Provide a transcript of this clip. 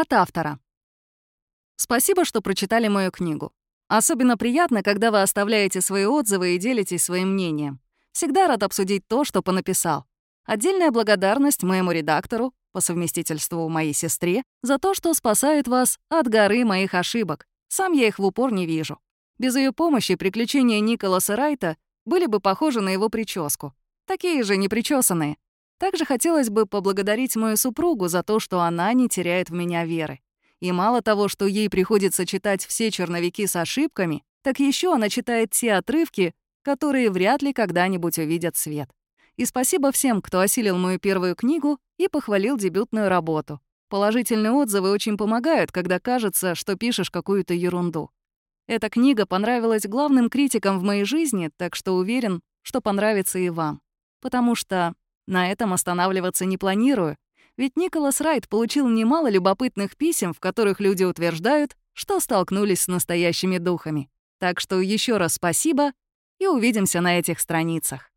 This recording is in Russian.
От автора. Спасибо, что прочитали мою книгу. Особенно приятно, когда вы оставляете свои отзывы и делитесь своим мнением. Всегда рад обсудить то, что понаписал. Отдельная благодарность моему редактору, по совместительству моей сестре, за то, что спасает вас от горы моих ошибок. Сам я их в упор не вижу. Без ее помощи приключения Николаса Райта были бы похожи на его прическу. Такие же непричесанные. Также хотелось бы поблагодарить мою супругу за то, что она не теряет в меня веры. И мало того, что ей приходится читать все черновики с ошибками, так еще она читает те отрывки, которые вряд ли когда-нибудь увидят свет. И спасибо всем, кто осилил мою первую книгу и похвалил дебютную работу. Положительные отзывы очень помогают, когда кажется, что пишешь какую-то ерунду. Эта книга понравилась главным критикам в моей жизни, так что уверен, что понравится и вам. Потому что на этом останавливаться не планирую, ведь Николас Райт получил немало любопытных писем, в которых люди утверждают, что столкнулись с настоящими духами. Так что еще раз спасибо и увидимся на этих страницах.